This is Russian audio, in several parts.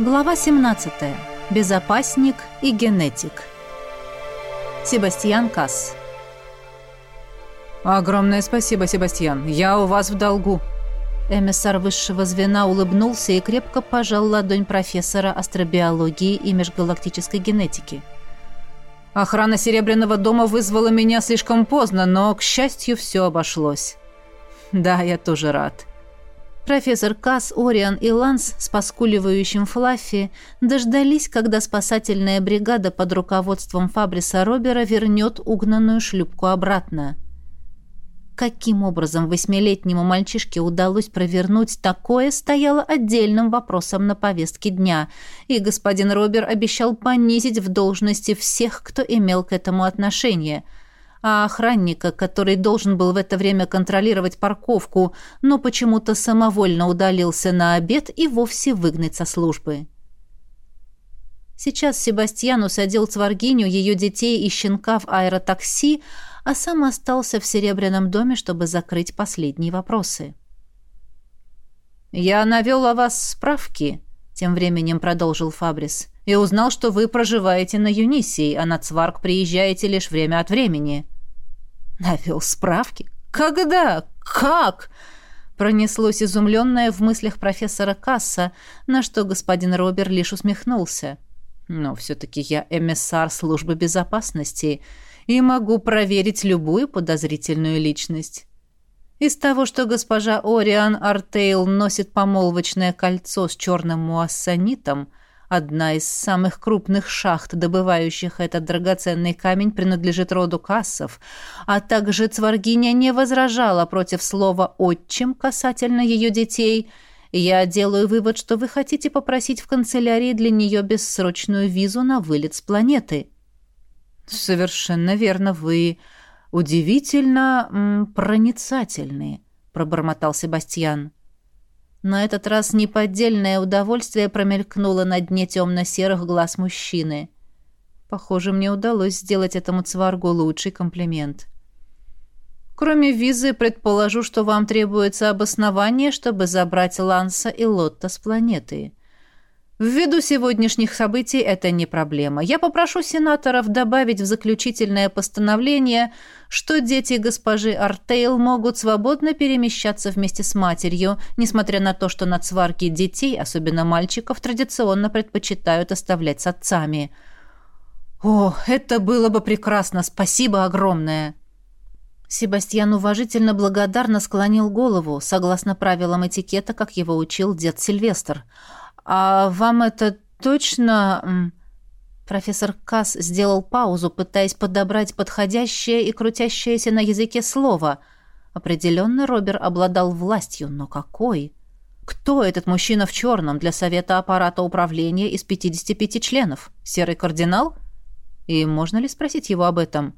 Глава 17. Безопасник и генетик. Себастьян Касс. Огромное спасибо, Себастьян. Я у вас в долгу. Эмиссар высшего звена улыбнулся и крепко пожал ладонь профессора астробиологии и межгалактической генетики. Охрана Серебряного дома вызвала меня слишком поздно, но, к счастью, все обошлось. Да, я тоже рад. Профессор Касс, Ориан и Ланс с поскуливающим Флаффи дождались, когда спасательная бригада под руководством Фабриса Робера вернет угнанную шлюпку обратно. Каким образом восьмилетнему мальчишке удалось провернуть такое, стояло отдельным вопросом на повестке дня, и господин Робер обещал понизить в должности всех, кто имел к этому отношение – а охранника, который должен был в это время контролировать парковку, но почему-то самовольно удалился на обед и вовсе выгнать со службы. Сейчас Себастьян усадил Цваргиню, ее детей и щенка в аэротакси, а сам остался в Серебряном доме, чтобы закрыть последние вопросы. «Я навел о вас справки», — тем временем продолжил Фабрис, «и узнал, что вы проживаете на Юнисии, а на Цварг приезжаете лишь время от времени». Навел справки? Когда? Как? Пронеслось изумленное в мыслях профессора Касса, на что господин Робер лишь усмехнулся. Но все-таки я эмиссар службы безопасности и могу проверить любую подозрительную личность. Из того, что госпожа Ориан Артейл носит помолвочное кольцо с черным муассанитом – Одна из самых крупных шахт, добывающих этот драгоценный камень, принадлежит роду Кассов, а также Цваргиня не возражала против слова «отчим» касательно ее детей. Я делаю вывод, что вы хотите попросить в канцелярии для нее бессрочную визу на вылет с планеты. «Совершенно верно, вы удивительно м, проницательны», — пробормотал Себастьян. На этот раз неподдельное удовольствие промелькнуло на дне темно-серых глаз мужчины. Похоже, мне удалось сделать этому цваргу лучший комплимент. Кроме визы, предположу, что вам требуется обоснование, чтобы забрать Ланса и Лотта с планеты. Ввиду сегодняшних событий это не проблема. Я попрошу сенаторов добавить в заключительное постановление, что дети госпожи Артейл могут свободно перемещаться вместе с матерью, несмотря на то, что на цварке детей, особенно мальчиков, традиционно предпочитают оставлять с отцами. О, это было бы прекрасно. Спасибо огромное. Себастьян уважительно благодарно склонил голову, согласно правилам этикета, как его учил дед Сильвестр – «А вам это точно...» Профессор Касс сделал паузу, пытаясь подобрать подходящее и крутящееся на языке слово. Определенно Робер обладал властью, но какой? Кто этот мужчина в черном для совета аппарата управления из 55 членов? Серый кардинал? И можно ли спросить его об этом?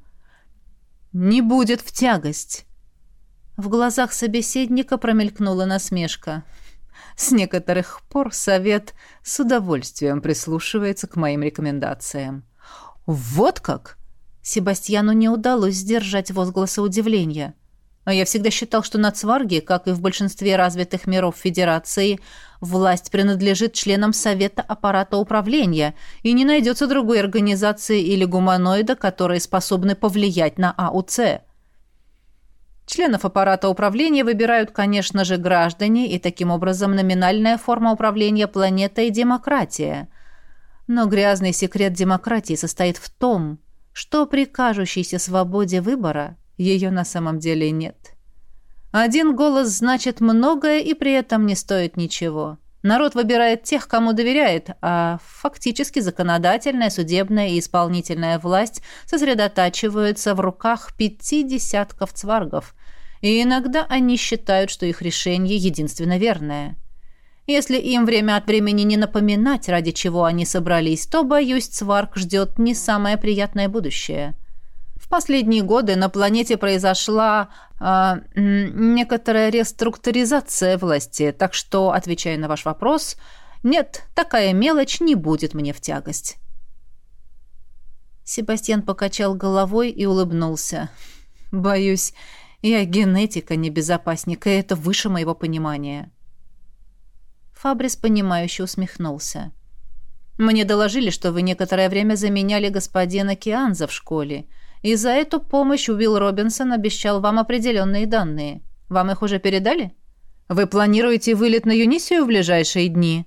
«Не будет в тягость». В глазах собеседника промелькнула насмешка. С некоторых пор совет с удовольствием прислушивается к моим рекомендациям. Вот как? Себастьяну не удалось сдержать возгласа удивления. А я всегда считал, что на Цварге, как и в большинстве развитых миров Федерации, власть принадлежит членам Совета аппарата управления, и не найдется другой организации или гуманоида, которые способны повлиять на АУЦ. Членов аппарата управления выбирают, конечно же, граждане, и таким образом номинальная форма управления планетой – демократия. Но грязный секрет демократии состоит в том, что при кажущейся свободе выбора ее на самом деле нет. Один голос значит многое и при этом не стоит ничего. Народ выбирает тех, кому доверяет, а фактически законодательная, судебная и исполнительная власть сосредотачиваются в руках пяти десятков цваргов, и иногда они считают, что их решение единственно верное. Если им время от времени не напоминать, ради чего они собрались, то, боюсь, Цварк ждет не самое приятное будущее. В последние годы на планете произошла э, некоторая реструктуризация власти, так что, отвечая на ваш вопрос, нет, такая мелочь не будет мне в тягость. Себастьян покачал головой и улыбнулся. «Боюсь, я генетика, не безопасник, и это выше моего понимания. Фабрис, понимающе усмехнулся. Мне доложили, что вы некоторое время заменяли господина Кианза в школе, и за эту помощь Уилл Робинсон обещал вам определенные данные. Вам их уже передали? Вы планируете вылет на Юнисию в ближайшие дни?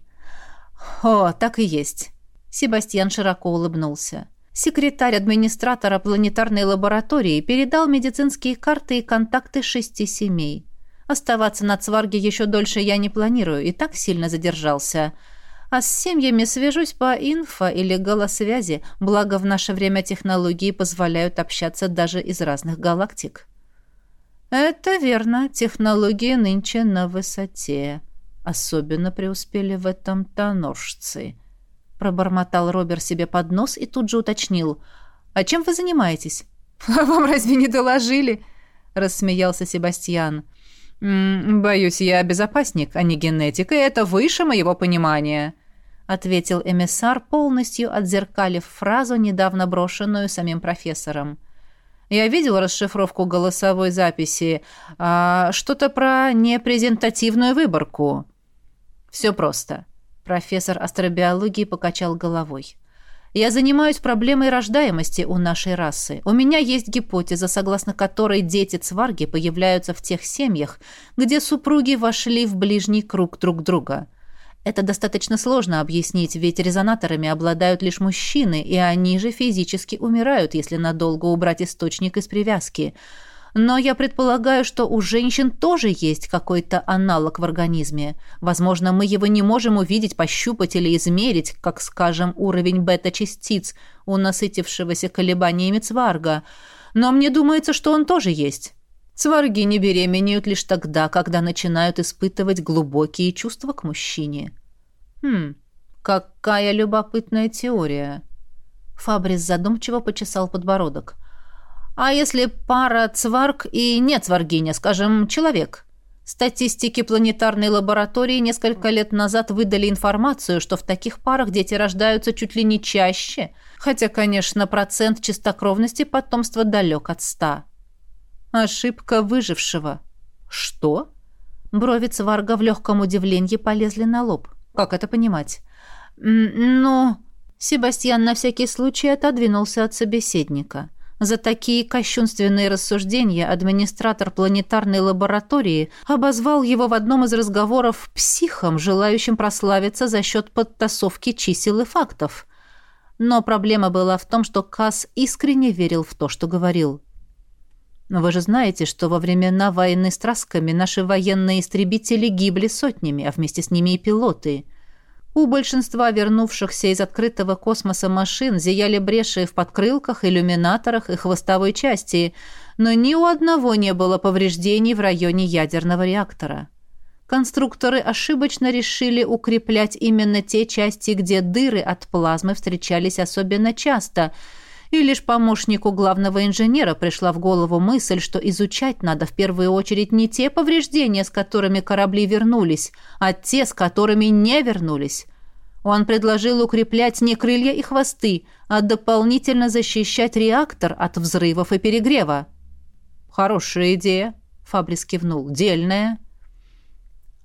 О, так и есть. Себастьян широко улыбнулся. Секретарь администратора планетарной лаборатории передал медицинские карты и контакты шести семей. Оставаться на Цварге еще дольше я не планирую, и так сильно задержался – а с семьями свяжусь по инфо или голосвязи, благо в наше время технологии позволяют общаться даже из разных галактик. Это верно, технологии нынче на высоте. Особенно преуспели в этом тоножцы. Пробормотал Робер себе под нос и тут же уточнил. «А чем вы занимаетесь?» «А вам разве не доложили?» — рассмеялся Себастьян. «Боюсь, я безопасник, а не генетик, и это выше моего понимания», ответил эмиссар, полностью отзеркалив фразу, недавно брошенную самим профессором. Я видел расшифровку голосовой записи. А, что-то про непрезентативную выборку. Все просто. Профессор астробиологии покачал головой. Я занимаюсь проблемой рождаемости у нашей расы. У меня есть гипотеза, согласно которой дети цварги появляются в тех семьях, где супруги вошли в ближний круг друг друга – это достаточно сложно объяснить, ведь резонаторами обладают лишь мужчины, и они же физически умирают, если надолго убрать источник из привязки. Но я предполагаю, что у женщин тоже есть какой-то аналог в организме. Возможно, мы его не можем увидеть, пощупать или измерить, как, скажем, уровень бета-частиц у насытившегося колебаниями цварга. Но мне думается, что он тоже есть. Цварги не беременеют лишь тогда, когда начинают испытывать глубокие чувства к мужчине. Хм, какая любопытная теория. Фабрис задумчиво почесал подбородок. А если пара цварг и не цваргиня, скажем, человек? Статистики планетарной лаборатории несколько лет назад выдали информацию, что в таких парах дети рождаются чуть ли не чаще, хотя, конечно, процент чистокровности потомства далек от ста. Ошибка выжившего. Что? Брови Цварга в легком удивлении полезли на лоб. Как это понимать? Ну, Себастьян на всякий случай отодвинулся от собеседника. За такие кощунственные рассуждения администратор планетарной лаборатории обозвал его в одном из разговоров психом, желающим прославиться за счет подтасовки чисел и фактов. Но проблема была в том, что Касс искренне верил в то, что говорил. Но вы же знаете, что во времена войны с Трасками наши военные истребители гибли сотнями, а вместе с ними и пилоты. У большинства вернувшихся из открытого космоса машин зияли бреши в подкрылках, иллюминаторах и хвостовой части, но ни у одного не было повреждений в районе ядерного реактора. Конструкторы ошибочно решили укреплять именно те части, где дыры от плазмы встречались особенно часто – и лишь помощнику главного инженера пришла в голову мысль, что изучать надо в первую очередь не те повреждения, с которыми корабли вернулись, а те, с которыми не вернулись. Он предложил укреплять не крылья и хвосты, а дополнительно защищать реактор от взрывов и перегрева. «Хорошая идея», — Фабрис кивнул, — «дельная».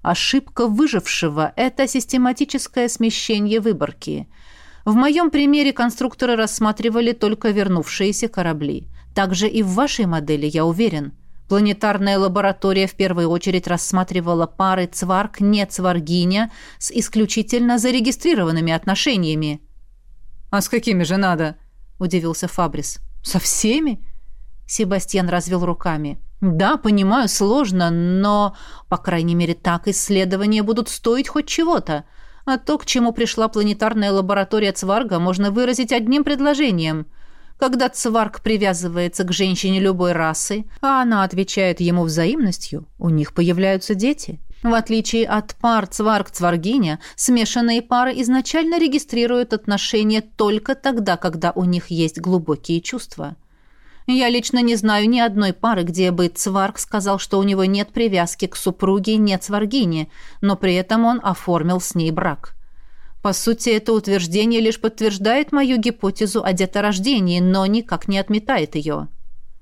Ошибка выжившего – это систематическое смещение выборки – в моем примере конструкторы рассматривали только вернувшиеся корабли. Также и в вашей модели, я уверен. Планетарная лаборатория в первую очередь рассматривала пары цварк-не-цваргиня с исключительно зарегистрированными отношениями. «А с какими же надо?» – удивился Фабрис. «Со всеми?» Себастьян развел руками. «Да, понимаю, сложно, но, по крайней мере, так исследования будут стоить хоть чего-то. А то, к чему пришла планетарная лаборатория Цварга, можно выразить одним предложением. Когда Цварг привязывается к женщине любой расы, а она отвечает ему взаимностью, у них появляются дети. В отличие от пар Цварг-Цваргиня, смешанные пары изначально регистрируют отношения только тогда, когда у них есть глубокие чувства. Я лично не знаю ни одной пары, где бы Цварг сказал, что у него нет привязки к супруге нет Цваргине, но при этом он оформил с ней брак. По сути, это утверждение лишь подтверждает мою гипотезу о деторождении, но никак не отметает ее.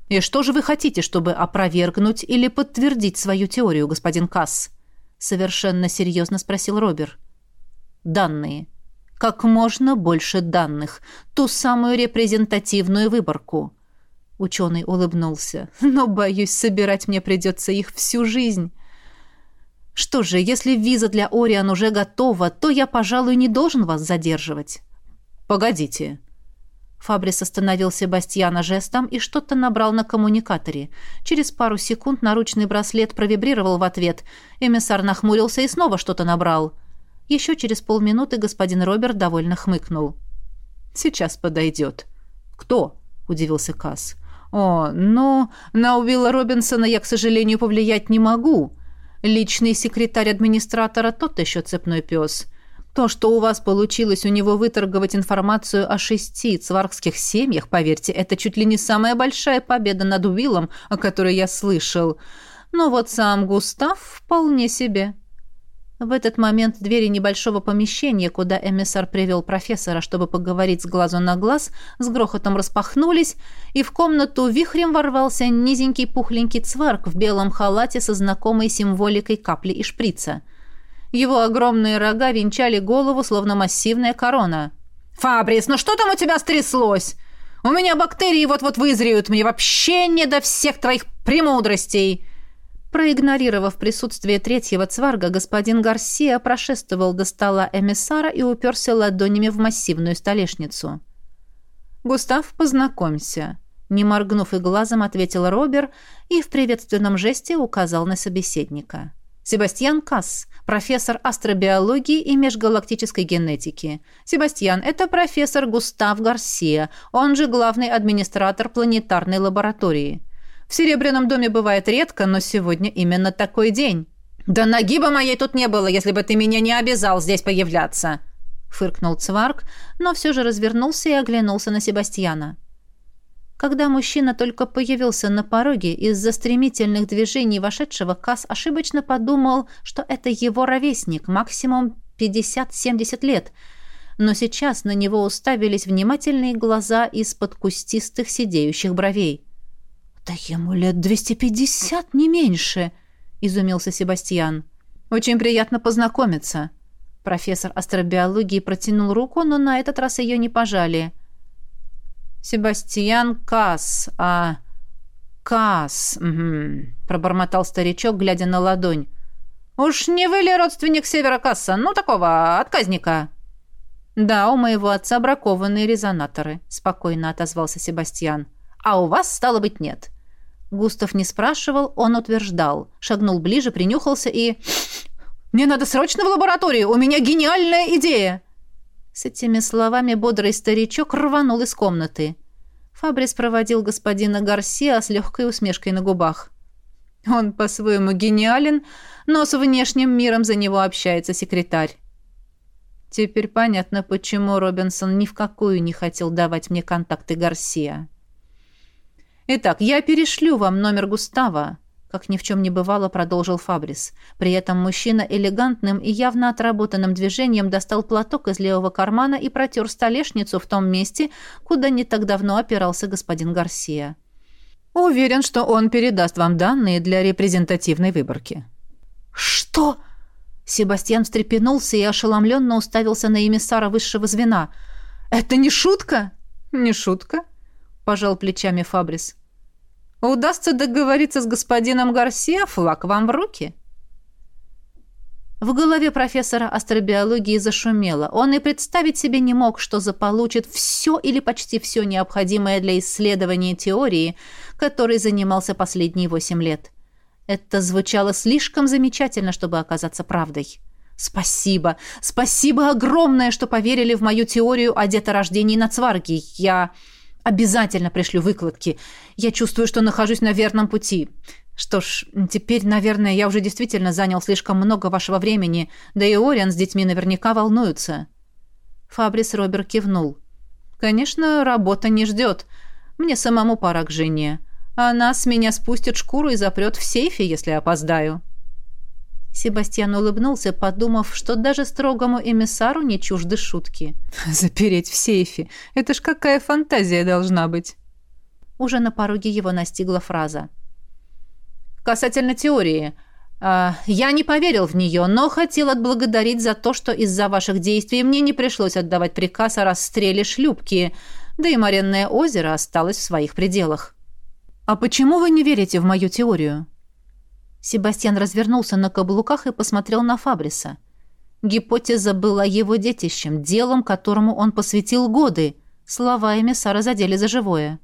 И что же вы хотите, чтобы опровергнуть или подтвердить свою теорию, господин Касс? Совершенно серьезно спросил Робер. Данные. как можно больше данных, ту самую репрезентативную выборку. Ученый улыбнулся. «Но, боюсь, собирать мне придется их всю жизнь». «Что же, если виза для Ориан уже готова, то я, пожалуй, не должен вас задерживать». «Погодите». Фабрис остановил Себастьяна жестом и что-то набрал на коммуникаторе. Через пару секунд наручный браслет провибрировал в ответ. Эмиссар нахмурился и снова что-то набрал. Еще через полминуты господин Роберт довольно хмыкнул. «Сейчас подойдет». «Кто?» – удивился Касс. «О, ну, на Уилла Робинсона я, к сожалению, повлиять не могу. Личный секретарь администратора тот еще цепной пес. То, что у вас получилось у него выторговать информацию о шести цваргских семьях, поверьте, это чуть ли не самая большая победа над Уиллом, о которой я слышал. Но вот сам Густав вполне себе». В этот момент двери небольшого помещения, куда эмиссар привел профессора, чтобы поговорить с глазу на глаз, с грохотом распахнулись, и в комнату вихрем ворвался низенький пухленький цварк в белом халате со знакомой символикой капли и шприца. Его огромные рога венчали голову, словно массивная корона. «Фабрис, ну что там у тебя стряслось? У меня бактерии вот-вот вызреют, мне вообще не до всех твоих премудростей!» Проигнорировав присутствие третьего цварга, господин Гарсия прошествовал до стола эмиссара и уперся ладонями в массивную столешницу. «Густав, познакомься», — не моргнув и глазом, ответил Робер и в приветственном жесте указал на собеседника. «Себастьян Касс, профессор астробиологии и межгалактической генетики. Себастьян — это профессор Густав Гарсия, он же главный администратор планетарной лаборатории». В Серебряном доме бывает редко, но сегодня именно такой день. Да ноги бы моей тут не было, если бы ты меня не обязал здесь появляться, фыркнул Цварк, но все же развернулся и оглянулся на Себастьяна. Когда мужчина только появился на пороге, из-за стремительных движений вошедшего Кас ошибочно подумал, что это его ровесник, максимум 50-70 лет, но сейчас на него уставились внимательные глаза из-под кустистых сидеющих бровей. «Да ему лет двести пятьдесят, не меньше», — изумился Себастьян. «Очень приятно познакомиться». Профессор астробиологии протянул руку, но на этот раз ее не пожали. «Себастьян Касс, а...» «Касс», угу», — пробормотал старичок, глядя на ладонь. «Уж не вы ли родственник Севера Касса? Ну, такого, отказника?» «Да, у моего отца бракованные резонаторы», — спокойно отозвался Себастьян. «А у вас, стало быть, нет. Густав не спрашивал, он утверждал. Шагнул ближе, принюхался и... «Мне надо срочно в лабораторию! У меня гениальная идея!» С этими словами бодрый старичок рванул из комнаты. Фабрис проводил господина Гарсиа с легкой усмешкой на губах. Он по-своему гениален, но с внешним миром за него общается секретарь. Теперь понятно, почему Робинсон ни в какую не хотел давать мне контакты Гарсия. «Итак, я перешлю вам номер Густава», — как ни в чем не бывало, продолжил Фабрис. При этом мужчина элегантным и явно отработанным движением достал платок из левого кармана и протер столешницу в том месте, куда не так давно опирался господин Гарсия. «Уверен, что он передаст вам данные для репрезентативной выборки». «Что?» Себастьян встрепенулся и ошеломленно уставился на эмиссара высшего звена. «Это не шутка?» «Не шутка», — пожал плечами Фабрис. «Удастся договориться с господином Гарсия, флаг вам в руки». В голове профессора астробиологии зашумело. Он и представить себе не мог, что заполучит все или почти все необходимое для исследования теории, которой занимался последние восемь лет. Это звучало слишком замечательно, чтобы оказаться правдой. «Спасибо! Спасибо огромное, что поверили в мою теорию о деторождении на Цварге. Я...» Обязательно пришлю выкладки. Я чувствую, что нахожусь на верном пути. Что ж, теперь, наверное, я уже действительно занял слишком много вашего времени, да и Ориан с детьми наверняка волнуются. Фабрис Робер кивнул. Конечно, работа не ждет. Мне самому пора к жене. Она с меня спустит шкуру и запрет в сейфе, если опоздаю. Себастьян улыбнулся, подумав, что даже строгому эмиссару не чужды шутки. «Запереть в сейфе! Это ж какая фантазия должна быть!» Уже на пороге его настигла фраза. «Касательно теории. А, я не поверил в нее, но хотел отблагодарить за то, что из-за ваших действий мне не пришлось отдавать приказ о расстреле шлюпки, да и Маренное озеро осталось в своих пределах. А почему вы не верите в мою теорию? Себастьян развернулся на каблуках и посмотрел на Фабриса. Гипотеза была его детищем, делом, которому он посвятил годы. Слова эмиссара задели за живое.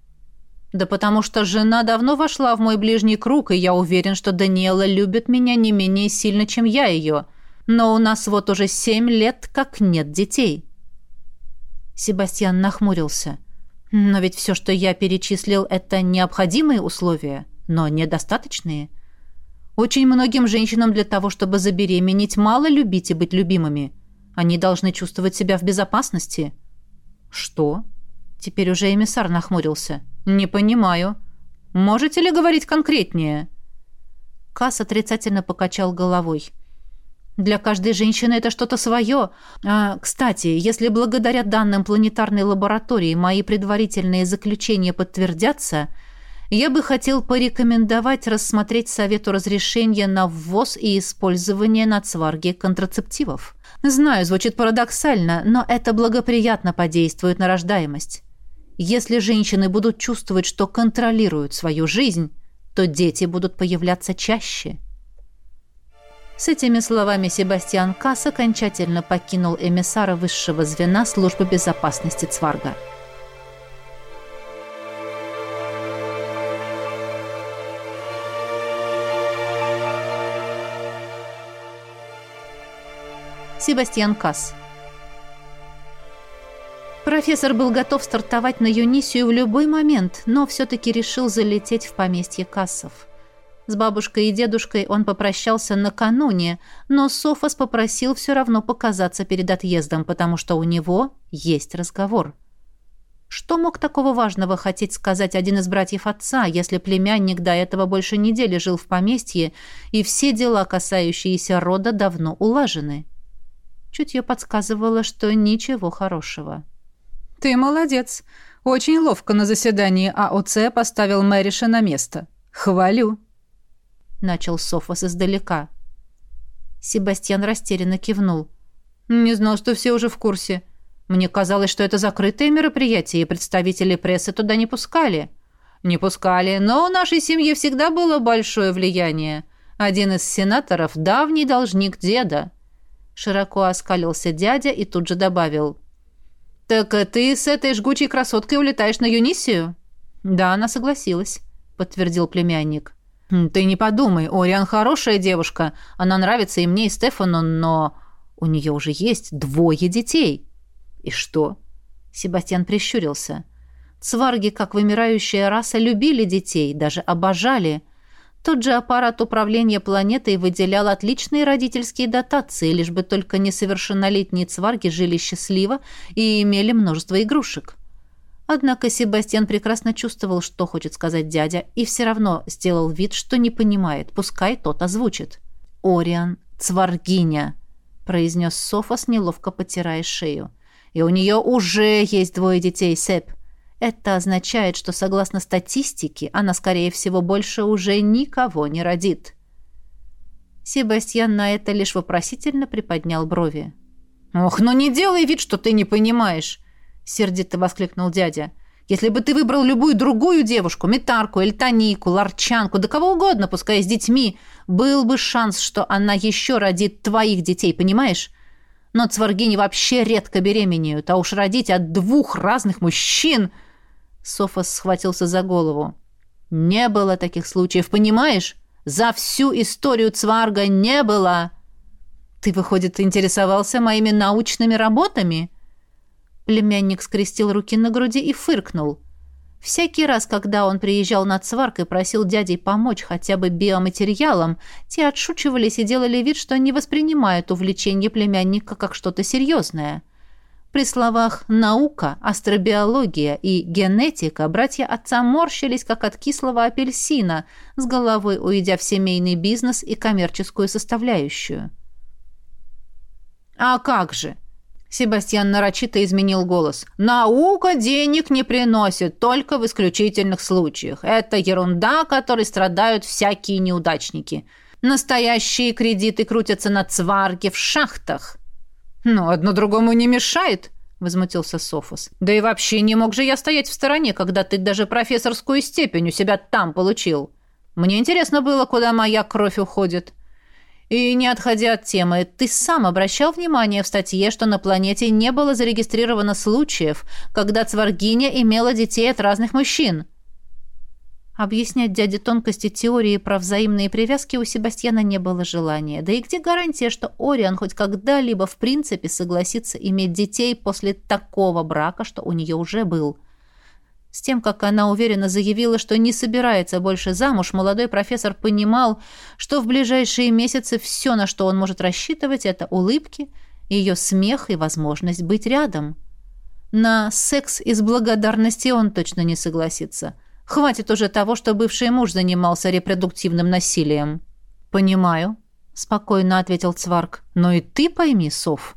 Да потому что жена давно вошла в мой ближний круг, и я уверен, что Даниэла любит меня не менее сильно, чем я ее. Но у нас вот уже семь лет, как нет детей. Себастьян нахмурился. Но ведь все, что я перечислил, это необходимые условия, но недостаточные. Очень многим женщинам для того, чтобы забеременеть, мало любить и быть любимыми. Они должны чувствовать себя в безопасности. Что? Теперь уже эмиссар нахмурился. «Не понимаю. Можете ли говорить конкретнее?» Касс отрицательно покачал головой. «Для каждой женщины это что-то свое. А, кстати, если благодаря данным планетарной лаборатории мои предварительные заключения подтвердятся, я бы хотел порекомендовать рассмотреть Совету разрешения на ввоз и использование на цварге контрацептивов. Знаю, звучит парадоксально, но это благоприятно подействует на рождаемость. Если женщины будут чувствовать, что контролируют свою жизнь, то дети будут появляться чаще. С этими словами Себастьян Касс окончательно покинул эмиссара высшего звена службы безопасности Цварга. Себастьян Касс Профессор был готов стартовать на Юнисию в любой момент, но все-таки решил залететь в поместье Кассов. С бабушкой и дедушкой он попрощался накануне, но Софос попросил все равно показаться перед отъездом, потому что у него есть разговор. Что мог такого важного хотеть сказать один из братьев отца, если племянник до этого больше недели жил в поместье, и все дела, касающиеся рода, давно улажены? Чутье подсказывало, что ничего хорошего. «Ты молодец. Очень ловко на заседании АОЦ поставил Мэриша на место. Хвалю». Начал Софос издалека. Себастьян растерянно кивнул. «Не знал, что все уже в курсе. Мне казалось, что это закрытое мероприятие, и представители прессы туда не пускали». «Не пускали, но у нашей семьи всегда было большое влияние. Один из сенаторов – давний должник деда». Широко оскалился дядя и тут же добавил – «Так ты с этой жгучей красоткой улетаешь на Юнисию?» «Да, она согласилась», — подтвердил племянник. «Хм, «Ты не подумай, Ориан хорошая девушка. Она нравится и мне, и Стефану, но у нее уже есть двое детей». «И что?» Себастьян прищурился. Цварги, как вымирающая раса, любили детей, даже обожали. Тот же аппарат управления планетой выделял отличные родительские дотации, лишь бы только несовершеннолетние цварги жили счастливо и имели множество игрушек. Однако Себастьян прекрасно чувствовал, что хочет сказать дядя, и все равно сделал вид, что не понимает, пускай тот озвучит. «Ориан, цваргиня», — произнес Софос, неловко потирая шею. «И у нее уже есть двое детей, Сеп. Это означает, что, согласно статистике, она, скорее всего, больше уже никого не родит. Себастьян на это лишь вопросительно приподнял брови. «Ох, ну не делай вид, что ты не понимаешь!» — сердито воскликнул дядя. «Если бы ты выбрал любую другую девушку, метарку, эльтонику, ларчанку, да кого угодно, пускай с детьми, был бы шанс, что она еще родит твоих детей, понимаешь? Но цваргини вообще редко беременеют, а уж родить от двух разных мужчин...» Софос схватился за голову. «Не было таких случаев, понимаешь? За всю историю Цварга не было!» «Ты, выходит, интересовался моими научными работами?» Племянник скрестил руки на груди и фыркнул. Всякий раз, когда он приезжал на Цварк и просил дядей помочь хотя бы биоматериалом, те отшучивались и делали вид, что не воспринимают увлечение племянника как что-то серьезное. При словах «наука», «астробиология» и «генетика» братья отца морщились, как от кислого апельсина, с головой уйдя в семейный бизнес и коммерческую составляющую. «А как же?» Себастьян нарочито изменил голос. «Наука денег не приносит, только в исключительных случаях. Это ерунда, которой страдают всякие неудачники. Настоящие кредиты крутятся на цварге в шахтах. «Ну, одно другому не мешает», — возмутился Софос. «Да и вообще не мог же я стоять в стороне, когда ты даже профессорскую степень у себя там получил. Мне интересно было, куда моя кровь уходит». И не отходя от темы, ты сам обращал внимание в статье, что на планете не было зарегистрировано случаев, когда Цваргиня имела детей от разных мужчин. Объяснять дяде тонкости теории про взаимные привязки у Себастьяна не было желания. Да и где гарантия, что Ориан хоть когда-либо в принципе согласится иметь детей после такого брака, что у нее уже был – с тем, как она уверенно заявила, что не собирается больше замуж, молодой профессор понимал, что в ближайшие месяцы все, на что он может рассчитывать, это улыбки, ее смех и возможность быть рядом. На секс из благодарности он точно не согласится. Хватит уже того, что бывший муж занимался репродуктивным насилием. «Понимаю», — спокойно ответил Цварк. «Но и ты пойми, Сов,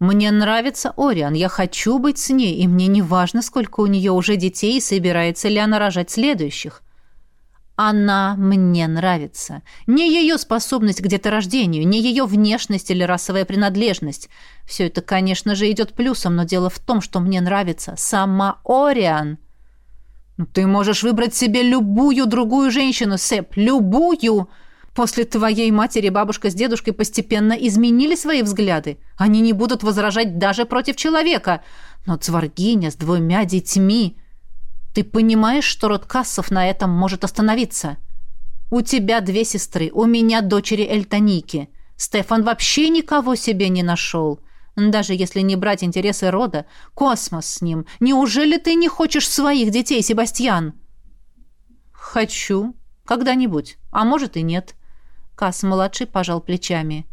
мне нравится Ориан, я хочу быть с ней, и мне не важно, сколько у нее уже детей и собирается ли она рожать следующих. Она мне нравится. Не ее способность к деторождению, не ее внешность или расовая принадлежность. Все это, конечно же, идет плюсом, но дело в том, что мне нравится сама Ориан. Ну, ты можешь выбрать себе любую другую женщину, Сэп, любую. После твоей матери бабушка с дедушкой постепенно изменили свои взгляды. Они не будут возражать даже против человека. Но Цваргиня с двумя детьми... Ты понимаешь, что род Кассов на этом может остановиться? У тебя две сестры, у меня дочери Эльтоники. Стефан вообще никого себе не нашел. Даже если не брать интересы рода, космос с ним. Неужели ты не хочешь своих детей, Себастьян? Хочу. Когда-нибудь. А может и нет. Кас-младший пожал плечами.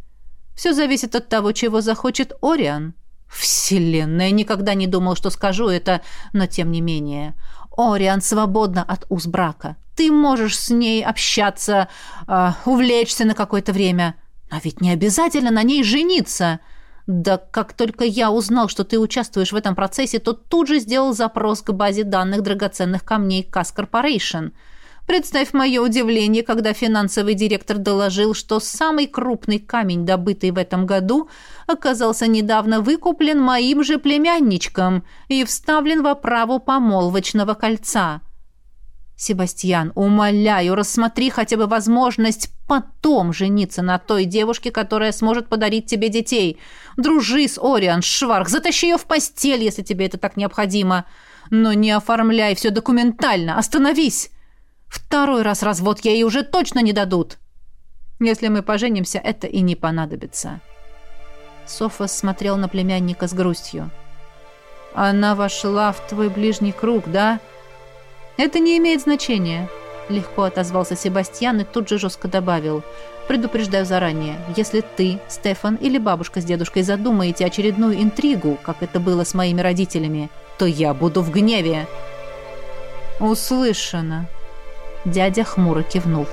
«Все зависит от того, чего захочет Ориан». «Вселенная! Никогда не думал, что скажу это, но тем не менее. Ориан свободна от уз брака. Ты можешь с ней общаться, э, увлечься на какое-то время. А ведь не обязательно на ней жениться. Да как только я узнал, что ты участвуешь в этом процессе, то тут же сделал запрос к базе данных драгоценных камней Кас Корпорейшн». Представь мое удивление, когда финансовый директор доложил, что самый крупный камень, добытый в этом году, оказался недавно выкуплен моим же племянничком и вставлен в оправу помолвочного кольца. Себастьян, умоляю, рассмотри хотя бы возможность потом жениться на той девушке, которая сможет подарить тебе детей. Дружи с Ориан Шварх, затащи ее в постель, если тебе это так необходимо. Но не оформляй все документально, остановись. Второй раз развод ей уже точно не дадут. Если мы поженимся, это и не понадобится. Софос смотрел на племянника с грустью. Она вошла в твой ближний круг, да? Это не имеет значения. Легко отозвался Себастьян и тут же жестко добавил. Предупреждаю заранее, если ты, Стефан или бабушка с дедушкой задумаете очередную интригу, как это было с моими родителями, то я буду в гневе. Услышано. Дядя хмуро кивнул.